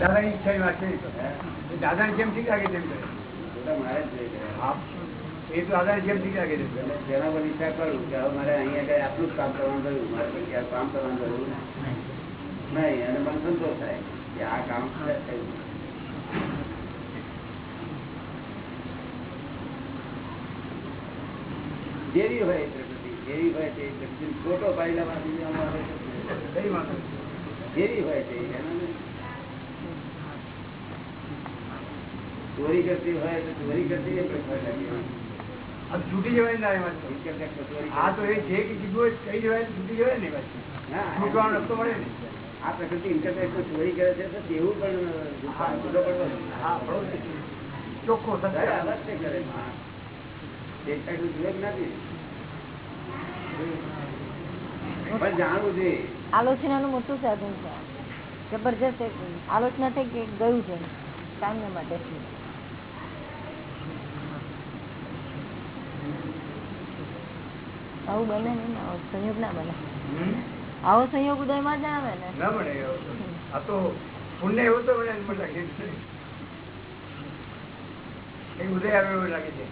દાદાની ઈચ્છાની વાત છે. દાદાને જેમ ઠીક લાગે તેમ કરે. એ તો દાદાને જેમ ઠીક લાગે તેમ તેના પર ઈચ્છા કરું કે હવે મારે અહીંયા આગળ આટલું જ કામ કરવાનું થયું. મારે પછી આ કામ કરવાનું થયું. નહીં અને મને સંતોષ થાય કે આ કામ થયું જેવી હોય પ્રકૃતિ જેવી હોય તે પ્રકૃતિ. વાંધો નહીં. જેવી હોય તે એનો નહીં. ચોરી કરતી હોય તો ચોરી કરતી છૂટી જવાય ના હા તો. એ જે કીધું હોય કઈ જવાય છૂટી જવાય ને પાછી છૂટવાનો રસ્તો મળે ને આ પ્રકૃતિ ઇન્ટરનેટ પર ચોરી કરે છે તો તેવું પણ ચોખ્ખો અવશ્ય કરે પણ જાણવું જોઈએ આલોચનાનું મોટું સાધન છે. જબરજસ્ત એક આલોચના થઈ કે ગયું છે. કાયમને માટે. આવું બને નહીં ને આવો સંયોગ ના બને. આવો સંયોગ ઉદયમાં જ ના આવે ને ના બને આ તો પુણ્ય એવું તો મને લાગે છે. ઉદય આવે એવું લાગે છે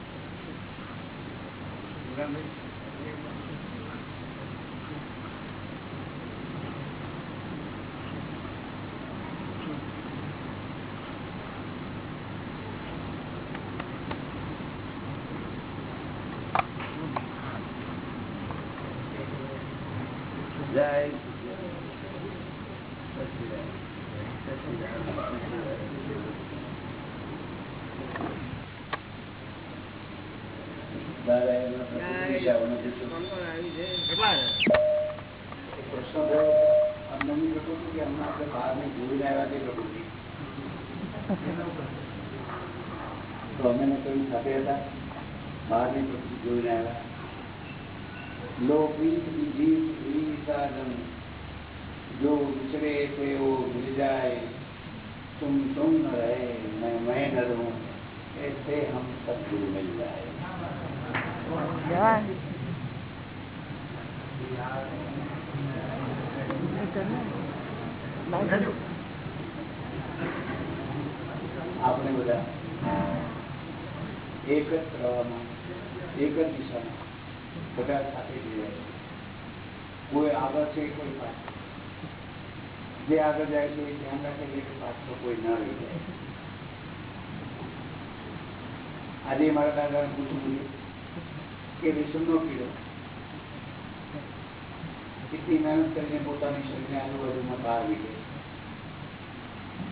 જય પ્રશ્ન થયો અન્નની પ્રકૃતિ કે હમણાં આપણે બહારની જોઈને આવ્યા તે પ્રકૃતિ તો અમે ને કહ્યું સાથે હતા બહારની પ્રકૃતિ જોઈને આવ્યા લો પ્રીત જીવ પ્રીત સાધન જો વિચરે તેઓ ભૂલ જાય तुम तुम न रहे मैं मैं न रहूं ऐसे हम सदगुरु मिल जाए જવાન આપણે બધા એક જ પ્રવાહમાં, એક જ દિશામાં બધા સાથે રહ્યા કોઈ આગળ છે, કોઈ પાછળ. જે આગળ જાય છે ધ્યાન રાખે છે પાછળ કોઈ ના રહી જાય. આજે મારા દાદાને પૂછવું કે રેશમનો કીડો કેટલી મહેનત કરીને પોતાની શરીરને આજુબાજુમાં બહાર નીકળે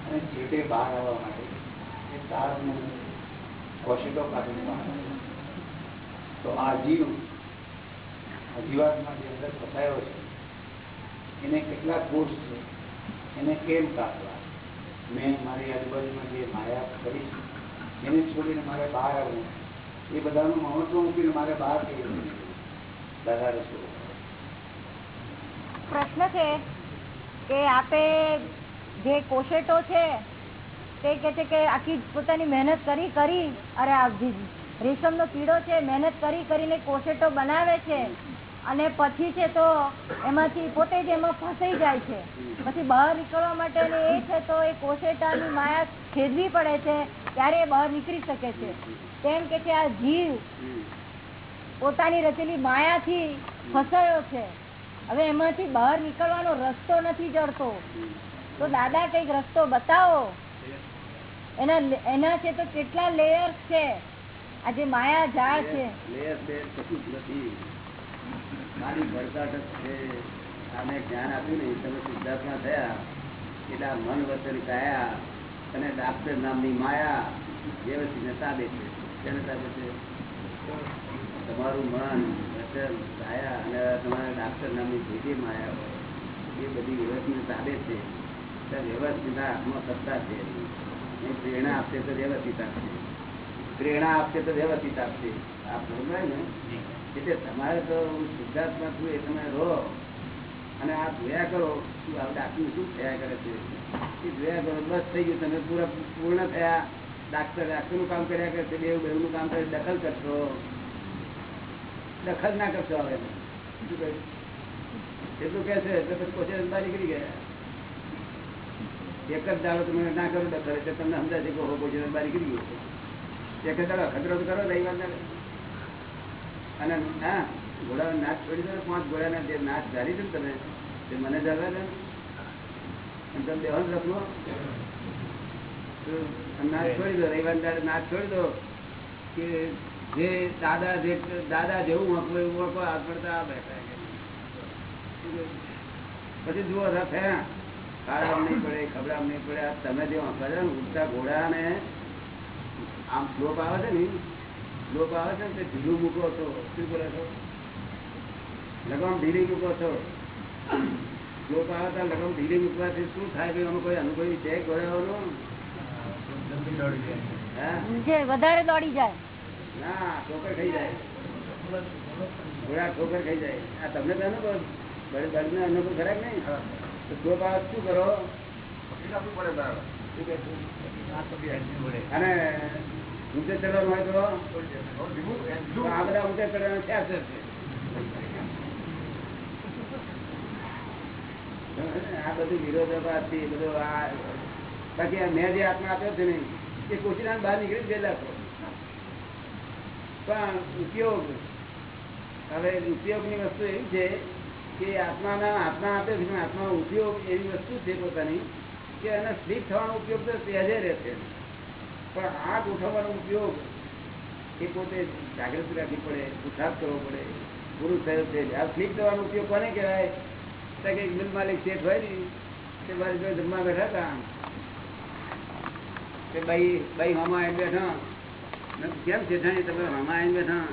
અને છેવટે બહાર આવવા માટે એ તારનું કોશિકો કાઢીને બહાર તો આ જીવ, આ જીવાતમાં જે અંદર ફસાયો છે, એને કેટલા કોષ છે, એને કેમ કાઢવા મેં મારી આજુબાજુમાં જે માયા કરી છે, એને છોડીને મારે બહાર આવવું. એ બધાનું મહત્વ મૂકીને મારે બહાર થઈ ગયું? દાદા રસોડો. પ્રશ્ન છે કે આપે જે કોશેટો છે, તે કે છે કે આખી પોતાની મહેનત કરી કરી, અરે રેશમ નો કીડો છે, મહેનત કરી, કરીને કોશેટો બનાવે છે અને પછી છે તો એમાંથી પોતે જ એમાં ફસાઈ જાય છે. પછી બહાર નીકળવા માટે એ છે તો એ કોશેટાની માયા છેદવી પડે છે, ત્યારે એ બહાર નીકળી શકે છે. તેમ કે છે આ જીવ પોતાની રચેલી માયાથી ફસાયો છે. હવે એમાંથી બહાર નીકળવાનો રસ્તો નથી જડતો તો દાદા કંઈક રસ્તો બતાવો. એના એના છે તો કેટલા લેયર્સ છે? આ જે માયા ઝાડ જ આપ્યું તમે થયા. એટલે મન વચન કાયા અને માયા તાબે છે તેને તાબે છે તમારું મન ડાક્ટર પ્રેરણા આપશે તો વ્યવસ્થિત આપશે. પ્રેરણા આપશે આ ને, એટલે તમારે તો સિદ્ધાર્થમાં છું એ તમે રહો. અને આ જોયા કરો, શું આપણે આટલું શું થયા કરે છે? એ જોયા કરો, બસ થઈ ગયું. તમે પૂરા પૂર્ણ થયા. ડાક્ટર ડાક્ટરનું કામ કર્યા કરે છે બેવ બેવનું કામ કરે દખલ કરશો. દખલ ના કરશો હવે. એટલું કહે છે, એટલે પછી અંદા નીકળી ગયા. એક જ દાડો તમે ના કરો દખલ, એટલે તમને સમજાશે કે કોઈ બારી કરી ગયો એક જ દાડો ખતરો કરો રવિવાર ના અને હા ઘોડા નાચ છોડી દો પાંચ ઘોડાના જે નાચ ધારી દો તમે, તે મને જવા દે. અને તમે દેવાનું રખલો નાચ છોડી દો રવિવાર દાડે નાચ છોડી દો. કે જે દાદા જે દાદા જેવું વાંકવું એવું વાંકો આ બેઠા પછી જુઓ રથ હે નહીં પડે ખબરામ નહીં પડે તમે જે વાંકો છો ને ઉડતા ઘોડા ને આમ શ્લોક આવે છે ને શ્લોક આવે છે ને તે ઢીલું મૂકો છો શું બોલે છો? લગામ ઢીલી મૂકો છો. શ્લોક આવે તો લગામ ઢીલી મૂકવાથી શું થાય ભાઈ? આમાં કોઈ અનુભવી છે? ઘોડાઓનો વધારે દોડી જાય. ના ઠોકર ખાઈ જાય. ઘોડા ઠોકર ખાઈ જાય. આ તમને તો અનુભવ બળદનો અનુભવ ખરાબ નહીં. તો જો બાદ શું કરો? અને ઊંચે ચડવાનું હોય તો? આ બધા ઊંચે ચડવાના ચાર છે. આ બધું વિરોધાભાસથી બધું આ બાકી આ મેં જે આત્મા આપ્યો છે ને એ કોશી બહાર નીકળી જ ગયેલા છો. પણ ઉપયોગ, હવે ઉપયોગની વસ્તુ એવી છે કે આત્માના, આત્મા આપે છે આત્મા ઉપયોગ એવી વસ્તુ છે પોતાની કે એને સ્લીપ થવાનો ઉપયોગ તો સહેજે રહેશે. પણ આ ઉઠાવવાનો ઉપયોગ એ પોતે જાગૃતિ રાખવી પડે પુરસાદ કરવો પડે પુરુષ થયો છે. આ સ્લીપ થવાનો ઉપયોગ કોને કહેવાય? તો કે મિલ માલિક શેઠ હોય ને, તે મારી જમવા બેઠા હતા. તે ભાઈ બાઈ મામા એમ બેઠા. કેમ જેઠાણી તમે મામા બેઠા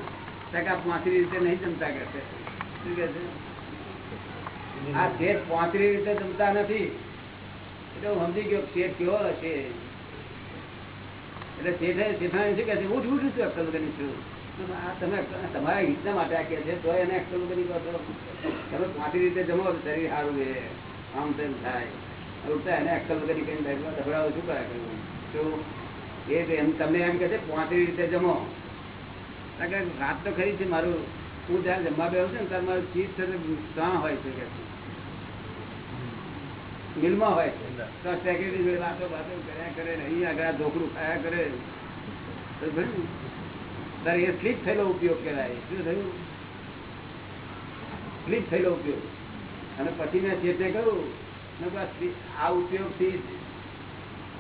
ટકા કે પાંચરી રીતે નહીં જમતા કે શું આ શેઠ પાંચરી રીતે જમતા નથી. એટલે હું સમજી ગયો શેઠ કેવો હશે. એટલે શેઠે શેઠાણી શું કે છે? ઉઠ ઉઠ છું અક્કલ કરી છું. તમે તમારા હિતના માટે આ કે છે, તો એને અક્કલ કરી કહો છો. તમે પાંચરી રીતે જમો શરીર સારું રહે. આમ તેમ થાય. એને અક્કલ કરી બેઠવા ઢબડાવો શું કર્યા કરવું તો એ એમ તમને એમ કે છે પોતરી રીતે જમો. કારણ વાત તો ખરી છે મારું હું જ્યારે જમવા બેસું છું ને ત્યારે મારું ચીજ છે ત્યાં હોય છે કે મિલમાં હોય છે. તો સેક્રેટરી વાતો વાતો કર્યા કરે ને અહીં આગળ ઢોકળું ખાયા કરે? તારે એ સ્લીપ થયેલો ઉપયોગ કહેવાય. શું થયું? સ્લીપ થયેલો ઉપયોગ. અને પછી મેં ચેતે કહ્યું આ ઉપયોગથી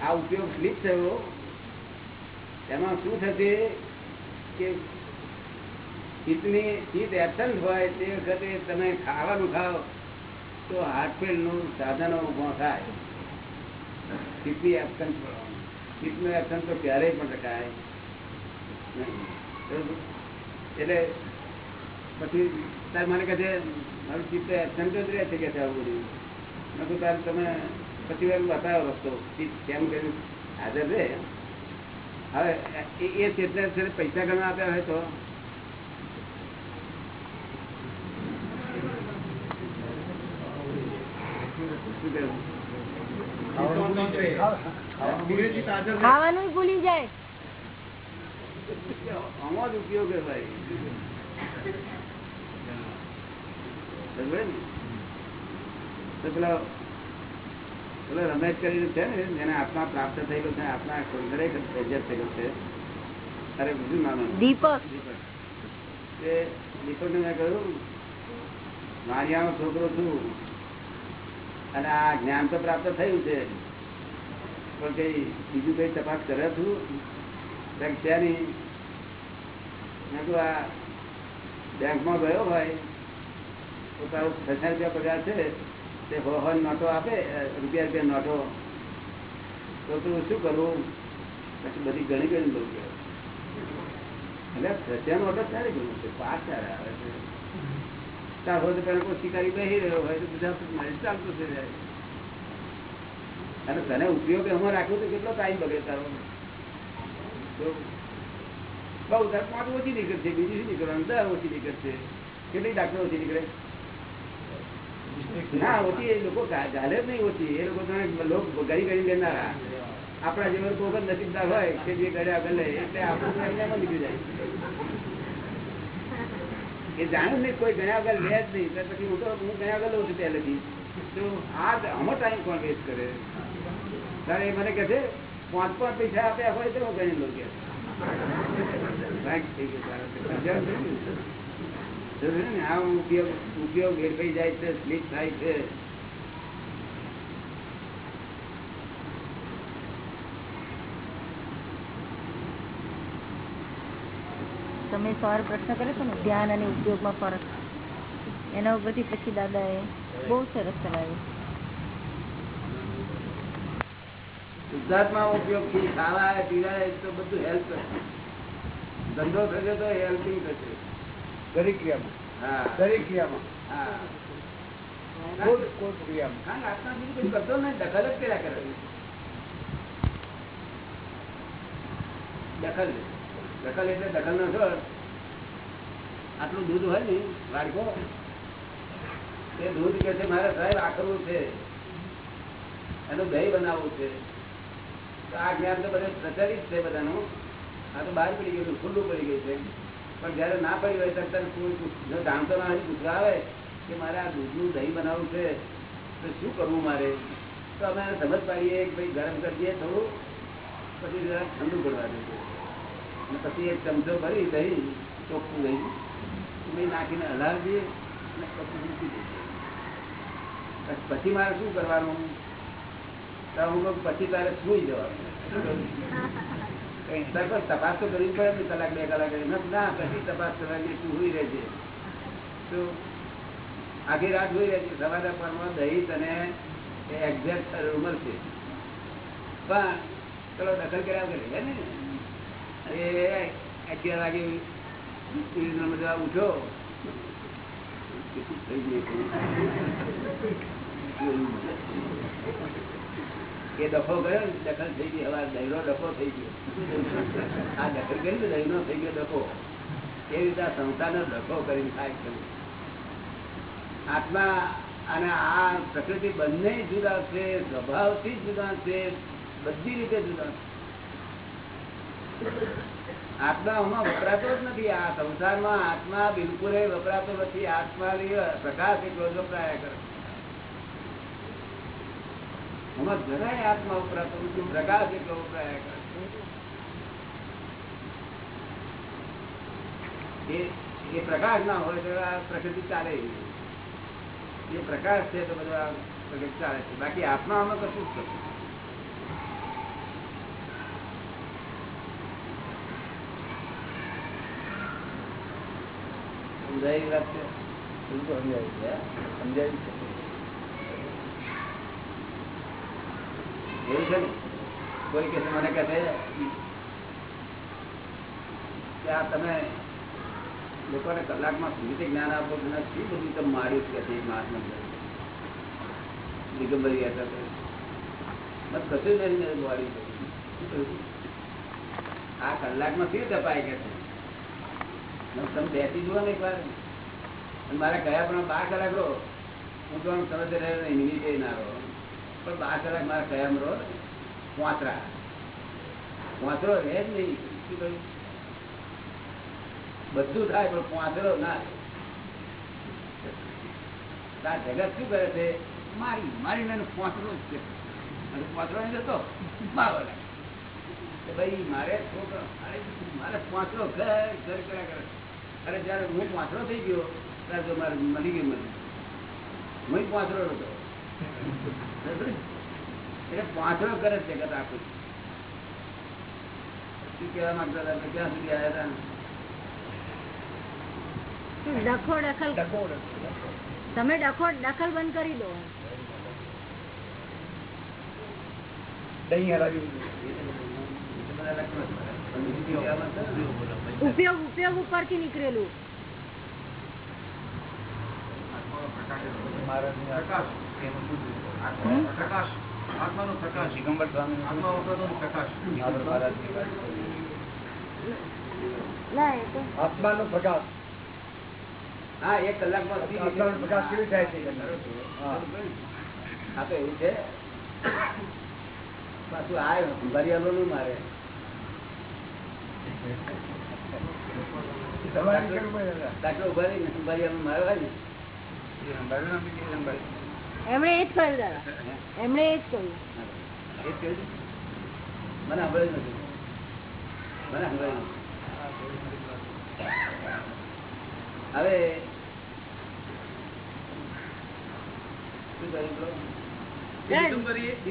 આ ઉપયોગ સ્લીપ થયો. એમાં શું થશે કે ચિત્તની ચિત્ત એબસન્ટ હોય તે વખતે તમે ખાવાનું ખાઓ, તો હાર્ટફેલનું સાધનો ઊભો થાય. ચિત્તની એબસન્ટ ચિત્તનું એબસન્ટ તો ક્યારેય પણ રખાય? એટલે પછી તાર મને કહે છે, મારું ચિત્ત એબસન્ટ જ રહે છે કે આવું બધું? મેં કહ્યું તાર તમે પછી વાર બતાવો રસ્તો ચિત્ત કેમ કર્યું? હાજર રહે હવે એ- ને પૈસા ઘણા આપ્યા હોય તો? ખાવાનું ભૂલી જાય. આમાં જ ઉપયોગ ભાઈ. સમજ્યો ને? તો પેલા પેલો રમેશ કરીને છે ને જેને આત્મા પ્રાપ્ત થયેલો છે આત્મા દરેક એડજસ્ટ થયેલો છે. અરે બીજું નામ દીપક દીપક. એ દીપકને મેં કહ્યું મારિયાનો છોકરો છું અને આ જ્ઞાન તો પ્રાપ્ત થયું છે. પણ કઈ બીજું કઈ તપાસ કરે છું? કંઈક છે નહીં. મેં કહ્યું આ બેંકમાં ગયો હોય તો તારો રૂપિયા પગાર છે. તે નોટો આપે રૂપિયા રૂપિયા નોટો. તો તું શું કરવું પછી બધી ગણી ગણી બહુ એટલે સત્યાનો ઓર્ડર ક્યારે ગયું છે? પાસ ક્યારે આવે છે? તાર હોય પેલા કોઈ શિકારી બેસી રહ્યો હોય તો બધા ચાલતું થઈ જાય. તને ઉપયોગ એમાં રાખવું તો કેટલો ટાઈમ બગડે તારો? બહુ તાર પાંચ ઓછી નીકળશે, બીજું શું નીકળવાનું? દસ ઓછી નીકળશે. કેટલી ડાક્ટર ઓછી નીકળે? ના હોતી, એ લોકો ગાલે જ નહીં હોતી. એ લોકો લોકો ગરી ગરી લેનારા આપણા જેવો પણ નસીબદાર હોય કે જે ગળ્યા ગલે એટલે આપણું નીકળી જાય. એ જાણ્યું નહીં, કોઈ ગણ્યા વગર લે જ નહીં. પછી હું તો, હું ગણ્યા વગર લઉં છું પહેલેથી. તો આ આમાં ટાઈમ કોણ વેસ્ટ કરે? તારે એ મને કહે છે, પાંચ પાંચ પૈસા આપ્યા હોય તો હું ગણી લો કે. થઈ ગયો આ ઉપયોગ ઉપયોગ વેરફાઈ જાય છે સ્લીપ થાય છે. તમે સવારે પ્રશ્ન કર્યો છો ને ધ્યાન અને ઉપયોગમાં ફરક. એના ઉપરથી પછી દાદાએ બહુ સરસ ચલાવ્યું ગુજરાતમાં ઉપયોગથી ખાવા પીવા તો બધું હેલ્પ કરશે. ધંધો થશે તો હેલ્પિંગ થશે. દરેક ક્રિયામાં. દરેક ક્રિયામાં. દખલ એટલે નો છોડ આટલું દૂધ હોય ને વાડકો તે દૂધ કે છે મારે સાહેબ આકરવું છે. એનું દહીં બનાવવું છે. તો આ જ્ઞાન તો બધે પ્રચલિત છે બધાનું. આ તો બહાર પડી ગયું ખુલ્લું પડી ગયું છે. પણ જયારે ના પડી હોય ત્યારે જો જાણતો ના હોય પૂછવા આવે કે મારે આ દૂધનું દહીં બનાવવું છે, તો શું કરવું મારે? તો અમે સમજ પાડીએ કે ભાઈ ગરમ કરી દઈએ થોડું, પછી જરા ઠંડુ કરવા દઈએ. અને પછી એક ચમચો ભરી દહીં, ચોખ્ખું દહીં એમાં નાખીને હલાવી દઈએ અને પછી મૂકી દઈએ. પછી મારે શું કરવાનું? તો હું પછી તારે સુઈ જવાનું. કઈ તપાસ તો કરવી પડે ને કલાક, બે કલાક ના, પછી તપાસ કરવાની તું સુઈ રહેજે તો આખી રાત સુઈ રહેજે સવારે પરમાં દહીં તને એક્ઝેક્ટ મળશે પણ ચલો દખલ કર્યા કરે ને? એ અગિયાર વાગે બધા ઉઠો થઈ ગયું એ ડફો ગયો દખલ થઈ ગઈ. હવે દહીનો ડફો થઈ ગયો. આ દખલ ને દહીનો થઈ ગયો ડફો? એ રીતે આ સંસારનો ડફો કરીને થાય છે? આત્મા અને આ પ્રકૃતિ બંને જુદા છે, સ્વભાવથી જુદા છે, બધી રીતે જુદા આત્મા આમાં વપરાતો જ નથી. આ સંસારમાં આત્મા બિલકુલ વપરાતો નથી. આત્મા પ્રકાશ એટલો જ વપરાયા કરે આત્મા વપરાતો પ્રકાશ એટલો એ પ્રકાશ ના હોય તો આ ચાલે એ પ્રકાશ છે તો બધા પ્રગતિ ચાલે છે. બાકી આત્મા આમાં કશું જ નથી. સમજાવી વાત છે? સમજાયું છે સમજાયું છે એવું છે ને? કોઈ કે મને કહે છે આ તમે લોકોને કલાકમાં શું રીતે જ્ઞાન આપો છો શું બધું તમે માર્યું કે છે મહાત્મા દિગંબરી હતા બસ કશું જ નહીં માર્યું આ કલાકમાં શું તપાય કે છે? તમે બેસી જુઓ ને એક વાર મારે કયા પણ બાર કલાક રહો. હું તો સમજ રહ્યો નિમિત્તે ના રહો. પણ બાર કલાક મારે કયામ રહો ને પોંતરા પોંતરો રહે જ નહીં. શું કહ્યું? બધું થાય, પણ પોંતરો ના થાય. જગત શું કરે છે? મારી મારી ને પોંતરો જ છે. અને પોંતરો નહીં જતો કે ભાઈ, મારે છોકરો, મારે મારે પોંચરો ઘર ઘર કર્યા કરે અરે જયારે હું પોંચરો થઈ ગયો, ત્યારે તો મારે મળી ગયું મને હું પોંચરો હતો. એટલે પોંચરો કરે છે જગત આખું. શું કહેવા માંગતા હતા ક્યાં સુધી આવ્યા હતા ડખો દખલ ડખો ડખો. તમે ડખો દખલ બંધ કરી દો? ઉપયોગ ઉપયોગ ઉપરથી નીકળેલું. પ્રકાશ. આત્મા પ્રકાશ. ના હા એક કલાકમાં પ્રકાશ કેવી થાય છે? હા. તો એવું છે. પાછું આ ભરિયાલો નું મારે. તમારે ઊભા રહી ને ભરિયાલો મારવા ને એમણે એ જ કહ્યું દાદા. એમણે એ જ કહ્યું? મને સાંભળ્યું નથી. મને સાંભળ્યું હવે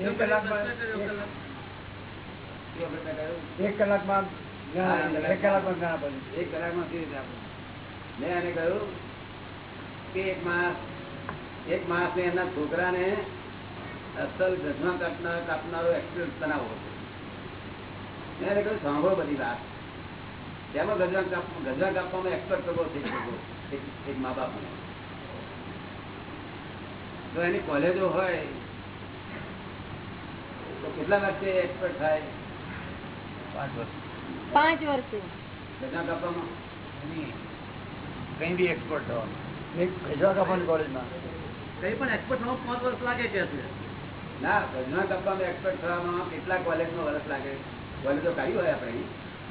એક કલાકમાં એક- કલાકમાં? મેં એને કહ્યું કે એક માણસ એક માણસ એના છોકરાને અસલ ગજમાં કાપનાર કાપનારો એક્સપિરિયન્સ બનાવવો છે. મેં કહ્યું સાંભળો બધી વાત. તેમાં ગજવા કાપ ગજવા કાપવામાં એક્સપર્ટ કરવો થઈ એક એક- એક મા બાપને તો એની કોલેજો હોય તો કેટલા વર્ષે એક્સપર્ટ થાય? પાંચ વર્ષ. પાંચ વર્ષે. ગજવા કાપવામાં? કઈ બી એક્સપર્ટ થવાનું ગજરા કાપવાની કોલેજમાં કઈ પણ એક્સપર્ટ થવામાં પાંચ વર્ષ લાગે કે છે ના ગજવા ડબ્બામાં એક્સપર્ટ થવામાં કેટલા કોલેજમાં વર્ષ લાગે કોલેજો કાઢી હોય આપણે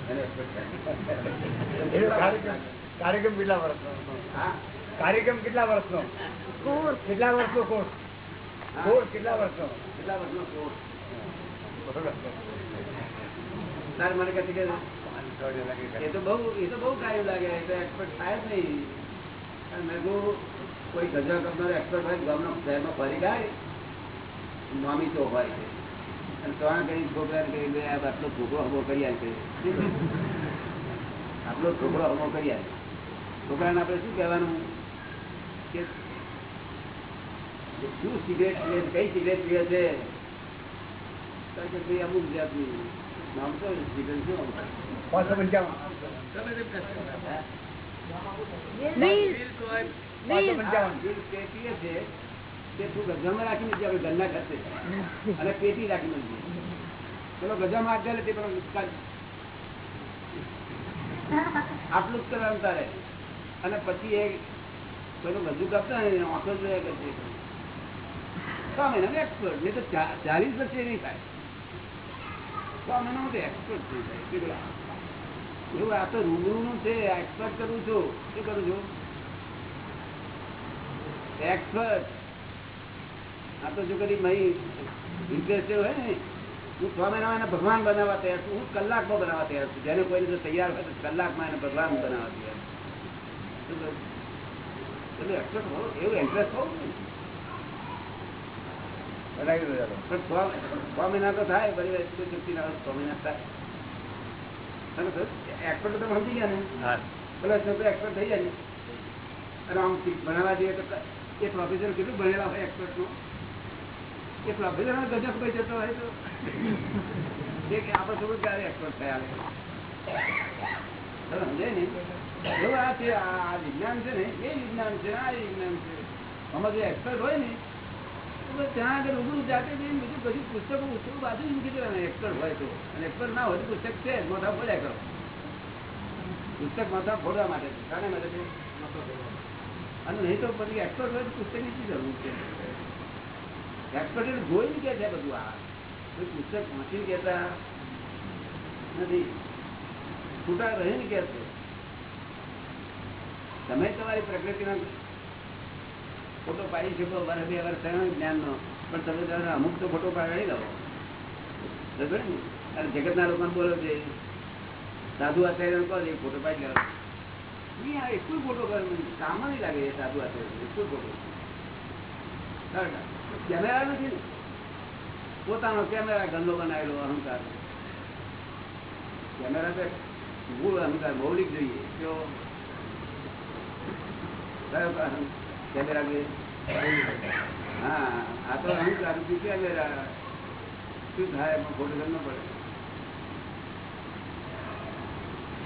એને એક્સપર્ટ કાર્યક્રમ કાર્યક્રમ કેટલા વર્ષનો? કાર્યક્રમ કેટલા વર્ષનો? કોર્સ. કેટલા વર્ષનો કોર્સ? કોર્સ કેટલા વર્ષનો? કેટલા વર્ષનો કોર્સ? સર મને કહે છે કે એ તો બહુ એ તો બહુ કાર્ય લાગે એ તો એક્સપર્ટ થાય જ નહીં. અને મેં કહું કોઈ ગજવા કાપનારો એક્સપર્ટ હોય ગામના શહેરમાં ફરી જાય મામી તો હોય છે. અને ત્રણ કઈ છોકરાને કહી દે આટલો છોકરો હમો કરી આવે આટલો છોકરો હમો કરી આવે છોકરાને આપણે શું કહેવાનું? કે શું સિગરેટ પીએ કઈ સિગરેટ પીએ છે? ભાઈ અમુક જાતની. નામ તો સિગરેટ શું? પાંચસો પંચાવન. પીએ છે, તે તું ગજામાં રાખીને અને પેટી જ કરવાનું પછી એ ગજુ કાપતા ને આંખો જોયા કરશે નહીં તો ચાલીસ વર્ષે નહીં થાય. છ મહિનામાં તો એક્સપર્ટ થઈ જાય. એવું આ તો રૂબરૂનું છે એક્સપર્ટ કરું છું. શું કરું છું? એક્સપર્ટ આ તો જો કદી મહી ઇન્ટરેસ્ટેડ હોય ને હું છ મહિનામાં એને ભગવાન બનાવવા તૈયાર છું. હું કલાકમાં બનાવવા તૈયાર છું. જેને કોઈને જો તૈયાર હોય તો કલાકમાં એને ભગવાન બનાવવા તૈયાર છું. એટલે એક્સપર્ટ હોવું એવું ઇન્ટરેસ્ટ હોવું પણ છ મહિના તો થાય બધી ચૂકતી ના છ મહિના થાય. એક્સપર્ટ તો સમજી ગયા ને. હા. પેલા છોકરો એક્સપર્ટ થઈ જાય ને. અને આમ બનાવવા જઈએ તો એ પ્રોફેસર કેટલું ભણેલા હોય એક્સપર્ટનું? એ પ્રોફેસર ગજબ કઈ જતો હોય તો. એ કે ક્યારે એક્સપર્ટ થયા જે એક્સપર્ટ હોય ને ત્યાં બીજું બધું પુસ્તકો પુસ્તકો બાજુ મૂકી દેવાના. એક્સપર્ટ હોય તો. ના હોય પુસ્તક છે મોટા ફોડ્યા કરો. પુસ્તક માથા ફોડવા માટે છે. માટે. અને નહીં તો પછી એક્સપર્ટ હોય પુસ્તકની શી જરૂર છે? એક્સપર્ટ જોઈને કે છે બધું આ. પુસ્તક વાંચીને કહેતા નથી. છૂટા રહીને કે તમે તમારી પ્રકૃતિનો ફોટો પાડી શકો વર્ષ બે વર્ષ થયો જ્ઞાનનો. પણ તમે તમારે અમુક તો ફોટો પાડી ને? અને જગતના લોકોને બોલો છે સાધુ આચાર્ય કહો ફોટો પાડી લેવાનો. નહીં, આ એકલું ફોટો કરે કામ નહીં લાગે એ સાધુ આચાર્ય એકલું ફોટો કેમેરા નથી ને? પોતાનો કેમેરા ગંદો બનાવેલો, અહંકાર. કેમેરા તો મૂળ અહંકાર, મૌલિક જોઈએ. કયો કયો કેમેરા જોઈએ હા, આ તો અહંકાર. કેમેરા શું થાય? ખોટું ફોટો પડે.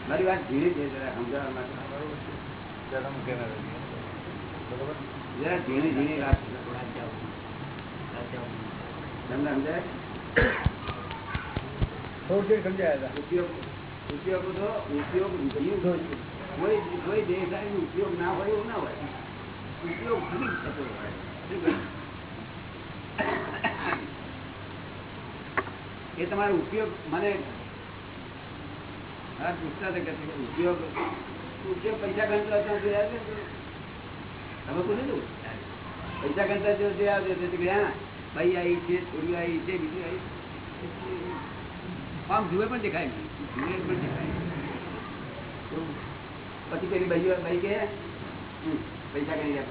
મારી વાત ધીરે છે જરા સમજાવવા માટે. જરા ઝીણી ઝીણી વાત તમને સમજાય? થોડું ઉપયોગ ઉપયોગ તો ઉપયોગ જીવ કોઈ કોઈ દેખાય ઉપયોગ ના હોય એવું ના હોય. ઉપયોગ ઘણી થતો હોય. એ તમારો ઉપયોગ મને પૈસા? તમે પૂછ્યું હતું? પૈસા ગણતા જો ભાઈ આવી છે છોડીઓ આવી છે, બીજું આવી આમ જુએ પણ દેખાય જુએ પણ દેખાય પછી પેલી ભાઈ ભાઈ કે પૈસા કરી આપ.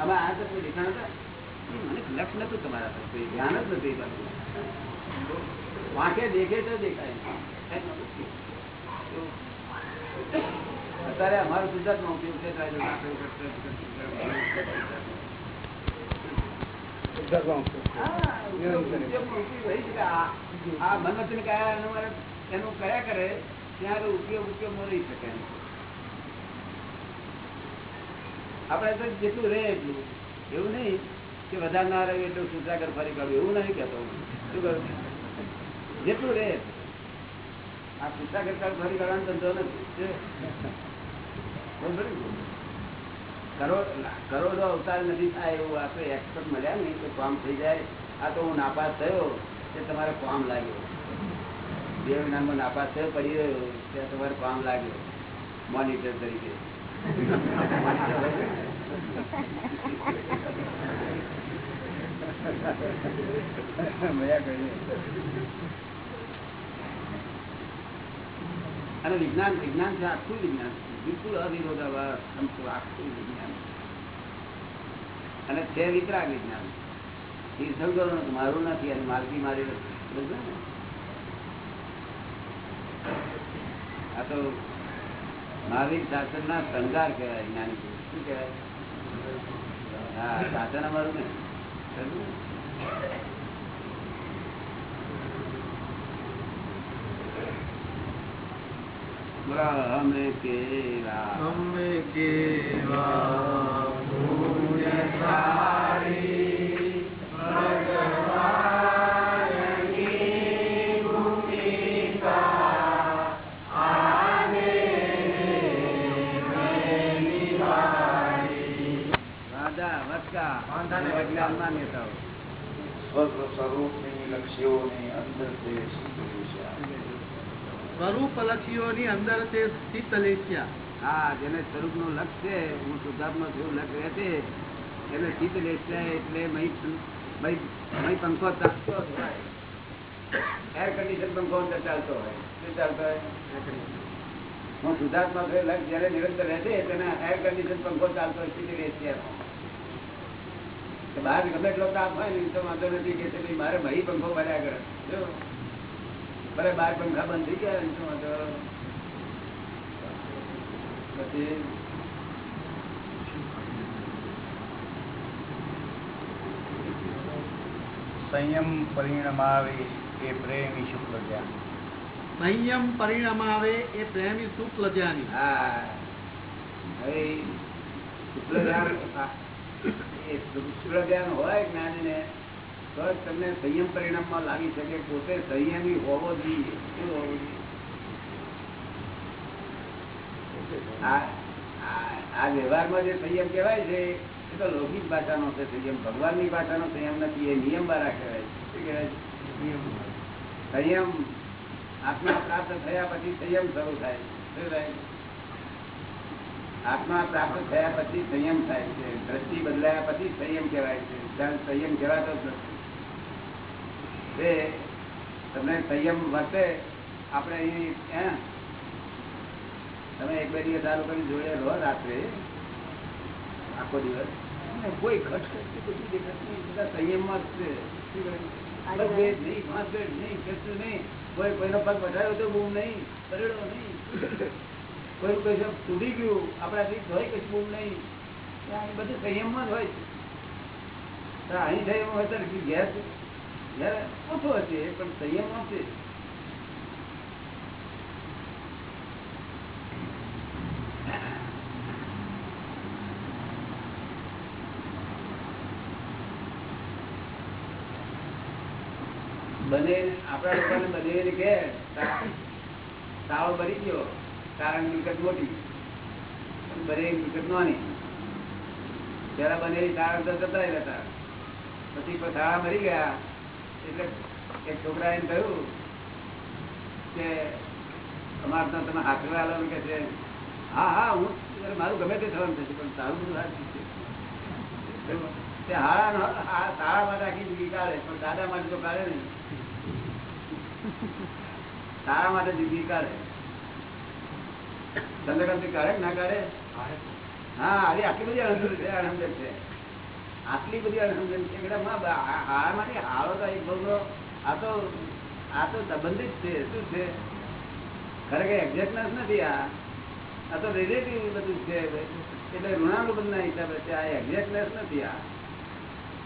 આમાં આ તો કોઈ દેખાણ હતા? મને લક્ષ નતું તમારા પાસે ધ્યાન જ નતું એ બાજુ. વાંકે દેખે તો દેખાય. અત્યારે અમારું ગુજરાતમાં ઉપયોગ છે આ- કાયા એનું કરે ત્યારે ઉપયોગ શકે આપણે તો જેટલું રહે એટલું. એવું નહીં કે વધારે ના રહે એટલું સુધાકર ફરી કાઢવું એવું નહીં કહેતો શું જેટલું રહે આ ફરી કાઢવાનો ધંધો નથી. કરોડ અવતાર નથી થાય એવું આપણે એક્સપર્ટ મળ્યા નહીં તો કામ થઈ જાય. આ તો હું નાપાસ થયો તે તમારે કામ લાગ્યો. બે મહિનામાં નાપાસ થયો પડી રહ્યો ત્યાં તમારે કામ લાગ્યો. મોનિટર તરીકે. મજા કરીએ અને વિજ્ઞાન વિજ્ઞાન છે, આખું વિજ્ઞાન બિલકુલ અવિરોધાભાસ આખું વિજ્ઞાન અને છે વિતરાગ વિજ્ઞાન. નથી મારું નથી અને માલકી મારી આ તો મહાવીર શાસન ના શણગાર કહેવાય, જ્ઞાની શું કહેવાય? હા શાસન અમારું ને? સમજ્યું ને? હમે અમે સ્વરૂપ લક્ષીઓની અંદર તે સ્થિત લેસ્યા હા જેને સ્વરૂપનું લક્ષ્ય છે હું શુદ્ધાત્મા છું લક્ષ રહે છે એને સ્થિત લેશે એટલે મહી પંખો ચાલતો હોય એર કન્ડિશન પંખો અંદર ચાલતો હોય. શું ચાલતો હોય? હું શુદ્ધાત્મા છું લક્ષ જયારે નિરંતર રહે છે તેને એર કન્ડિશન પંખો ચાલતો હોય શીત લેશે બહાર ગમે એટલો તાપ હોય ને તો વાંધો નથી કે મારે મહી પંખો ભર્યા કરે. જો ભલે બાર પંખા બંધ થઈ ગયા શું તો પછી સંયમ પરિણમાવે એ પ્રેમી શુક્લ જ્ઞાન સંયમ પરિણામ આવે એ પ્રેમી શુક્લ જ્ઞાની હા. હવે શુક્લ જ્ઞાન શુક્લ જ્ઞાન હોય જ્ઞાનીને તો જ તમને સંયમ પરિણામમાં લાવી શકે પોતે સંયમી હોવો જોઈએ. શું હોવું જોઈએ? આ વ્યવહારમાં જે સંયમ કહેવાય છે એ તો લૌકિક ભાષાનો છે સંયમ. ભગવાનની ભાષાનો સંયમ નથી એ નિયમ બારા કહેવાય છે. શું કહેવાય સંયમ આત્મા પ્રાપ્ત થયા પછી સંયમ શરૂ થાય શું થાય આત્મા પ્રાપ્ત થયા પછી સંયમ થાય છે. દ્રષ્ટિ બદલાયા પછી સંયમ કહેવાય છે. સંયમ કહેવાતો જ નથી. તે તમને સંયમ વર્તે આપણે અહીં? તમે એક બે દિવસ ચાલુ કરી જોડે રહો રાત્રે, આખો દિવસ. કોઈ ખટખટ બધું નહીં, બધા સંયમમાં કશું કોઈ કોઈનો નહીં પરેડો નહીં. કોઈ કોઈ તૂટી ગયું, આપણાથી હોય કશું બૂમ નહીં. બધું સંયમમાં જ હોય છે. અહીં હોય તો ઘેર ઘેર ઓછો હશે પણ સંયમ હશે બને આપણા લોકોને બને કે તાળો ભરી ગયો, કારણ મિલકત મોટી. બને મિલકત નાની પેલા બને તાળા તો જતા રહેતા. પછી તાળા મરી ગયા. એટલે એક છોકરા એમ કહ્યું કે અમારે તો તમે હાથે આલો કે છે. હા હા હું મારું ગમે તે થવાનું થશે પણ તારું બધું છે તે તાળા માટે આખી જિંદગી કાઢે પણ દાદા માટે તો કાઢે નહીં. તારા માટે જિંદગી કાઢે ચંદ્રકાંતિ કાઢે ના કાઢે? હા આટલી બધી અણસમજ છે અણસમજ છે. આટલી બધી અણસમજ છે. કે માં આ- હારો તો એક ભાગનો આ તો આ તો સંબંધિત છે. શું છે? ખરેખર એક્ઝેક્ટનેસ નથી આ. આ તો રિલેટિવ બધું છે. એટલે ઋણાનુબંધ ના હિસાબે છે. આ એક્ઝેક્ટનેસ નથી આ.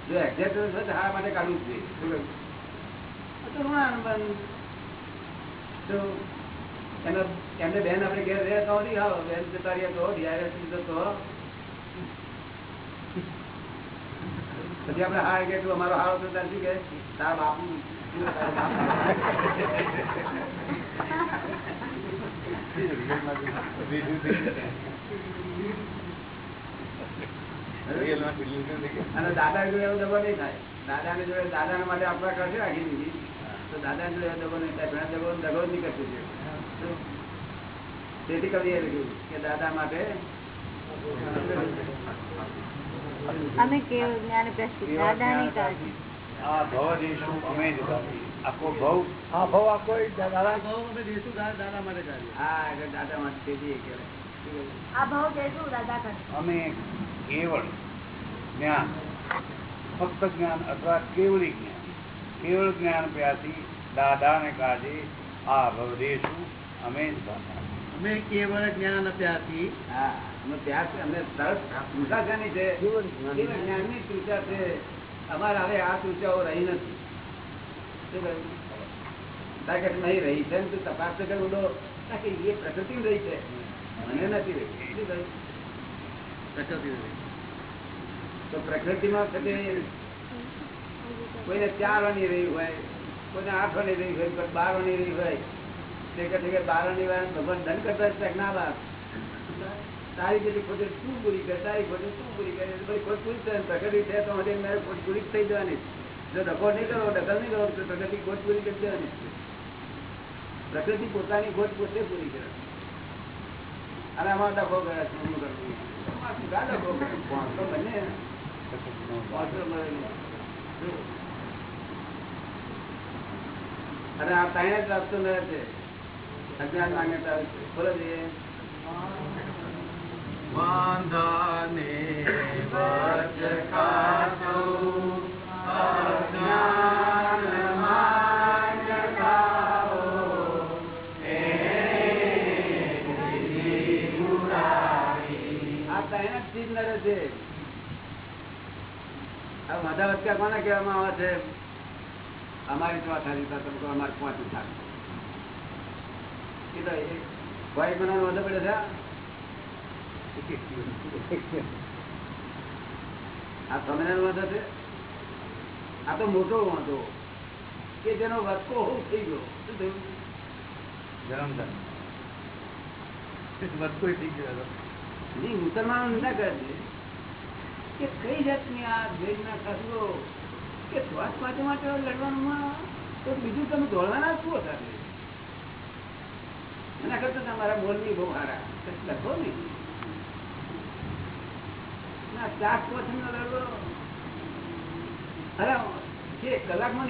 જો એક્ઝેક્ટનેસ હોય તો હા માટે કાઢવું જોઈએ. તો એમને બેન આપણે ઘેર રહ્યા તો નહીં હા, બેન જતા રહ્યા તો ડીઆરએસ તો. પછી આપણે હાર કે તું અમારો હાર તો ત્યાં શું કે? તારા બાપનું દાદા જોડે એવો દગો નહીં થાય. દાદા જોડે દાદા માટે આપણા કરશે આખી દીધી તો દાદા જોડે એવો દગો નહીં થાય. ઘણા નહીં તો. તેથી કવિએ લખ્યું દાદા માટે અમે કેવળ જ્ઞાન પ્રસ્તુત દાદાની કાળજી આ ભવ દેશું અમે જ. આખો ભવ હા ભવ આખો એ દાદા. ભવ અમે દેશું દાદા માટે કાઢીએ હા એટલે દાદા માટે તેથી કહેવાય આ ભવ દેશું દાદા કરશે. અમે કેવળ જ્ઞાન ફક્ત જ્ઞાન અથવા કેવળી જ્ઞાન કેવળ જ્ઞાન પ્યાસી દાદાને કાજે આ ભવ દેશું અમે જ. અમે કેવળ જ્ઞાન અભ્યાસી હા. અમારે હવે આ તૃષાઓ રહી નથી? નહીં રહી છે. ને તું તપાસ તો કર ઉડો એ પ્રકૃતિ રહી છે. મને નથી રહી. પ્રકૃતિ તો પ્રકૃતિમાં કોઈને ચાર વાની રહી હોય કોઈને આઠ વાની રહી હોય કોઈ બાર વાની રહી હોય તે કહે છે કે બાર વાની વાર ભગવાન ધન કરતા ના બાપ તારી જેટલી ખોટે શું પૂરી કરે તારી ખોટે શું પૂરી કરે બધી ખોટ પૂરી થાય પ્રગતિ છે તો હજી મારે ખોટ પૂરી જ થઈ જવાની. જો ડખો નહીં કરો, દખલ નહીં કરો, તો પ્રગતિ ખોટ પૂરી કરી દેવાની પ્રકૃતિ પોતાની ખોટ પોતે પૂરી કરે અને આમાં ડખો કરે છે શું કા ડખો બને. અને આ તાણે જ રસ્તો ન અજ્ઞાન માન્યતા બોલો જોઈએ. મધા વચ્ચે કોને કહેવામાં આવે છે? અમારી સાથે લોકો અમારે પાંચું થાય એ તો ભાઈ કોઈ વધુ પડે છે આ સ્વામિનારાયણ વાંધો છે? આ તો મોટો વાંધો. કે જેનો વચકો હું થઈ ગયો શું થયું? થઈ ગયો નહીં મુસલમાનો નિંદા કરે છે કે કઈ જાતની આ દ્વેષના શાસ્ત્રો કે શ્વાસ માટે માટે લડવાનું તો બીજું તમે દોડવાના શું હતા એના કરતા તમારા બોલની બહુ સારા કંઈક લખો ને ના ચાર પોચ નો લડવો અરે કલાકમાં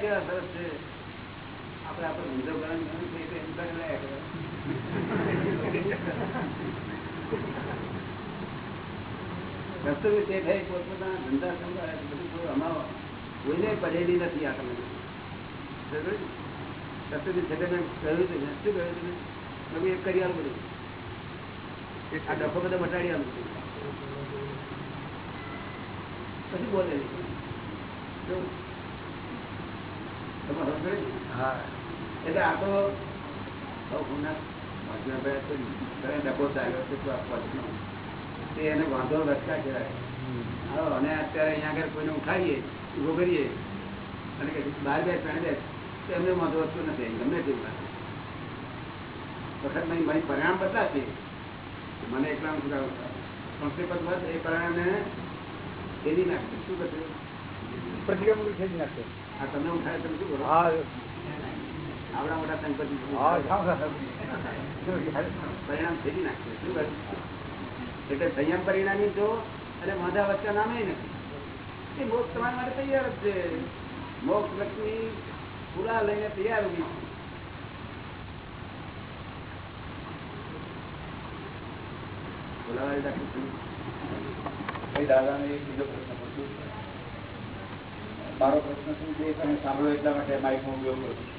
કેવા સરસ છે. આપણે આપણે હિન્દુ પોતપોતાના ધંધા સંભાળે બધું કોઈ અમારો કોઈને પડેલી નથી આ તમે? કસ્તુરી કહ્યું હતું ને, શું કહ્યું હતું મેં? મેં કરી આલું બધું. આ ડખો બધા આલું બધું. પછી બોલે. તમે હા. એટલે આ તો ચાલ્યો છે તો. તે એને વાંધો લટકા કહેવાય. અને અત્યારે અહીંયા આગળ કોઈને ઉઠાવીએ ઊભો કરીએ. અને બહાર બે ત્રણ બેસ. એમને વાંધો વસ્તુ નથી. ગમે તેવું વખત નહીં મારી પરિણામ બદલાશે. મને એકલા થાય સંસ્થિપત એ પરિણામને ખેડી નાખશે. શું કરશે? પ્રતિક્રમણ ખેડી નાખશે. આ તમને ઉઠાવે તમે શું કરો? આવડા મોટા સંપત્તિ પરિણામ ખેડી નાખશે. શું કરે? એટલે સંયમ પરિણામી છો અને માધા વચ્ચે નામે નથી. એ મોક્ષ તમારા માટે તૈયાર જ છે. મોક્ષ વ્યક્તિ પૂરા લઈને તૈયાર ઊભી મારો પ્રશ્ન શું છે? તમે સાંભળો એટલા માટે માઇકનો ઉપયોગ કરું.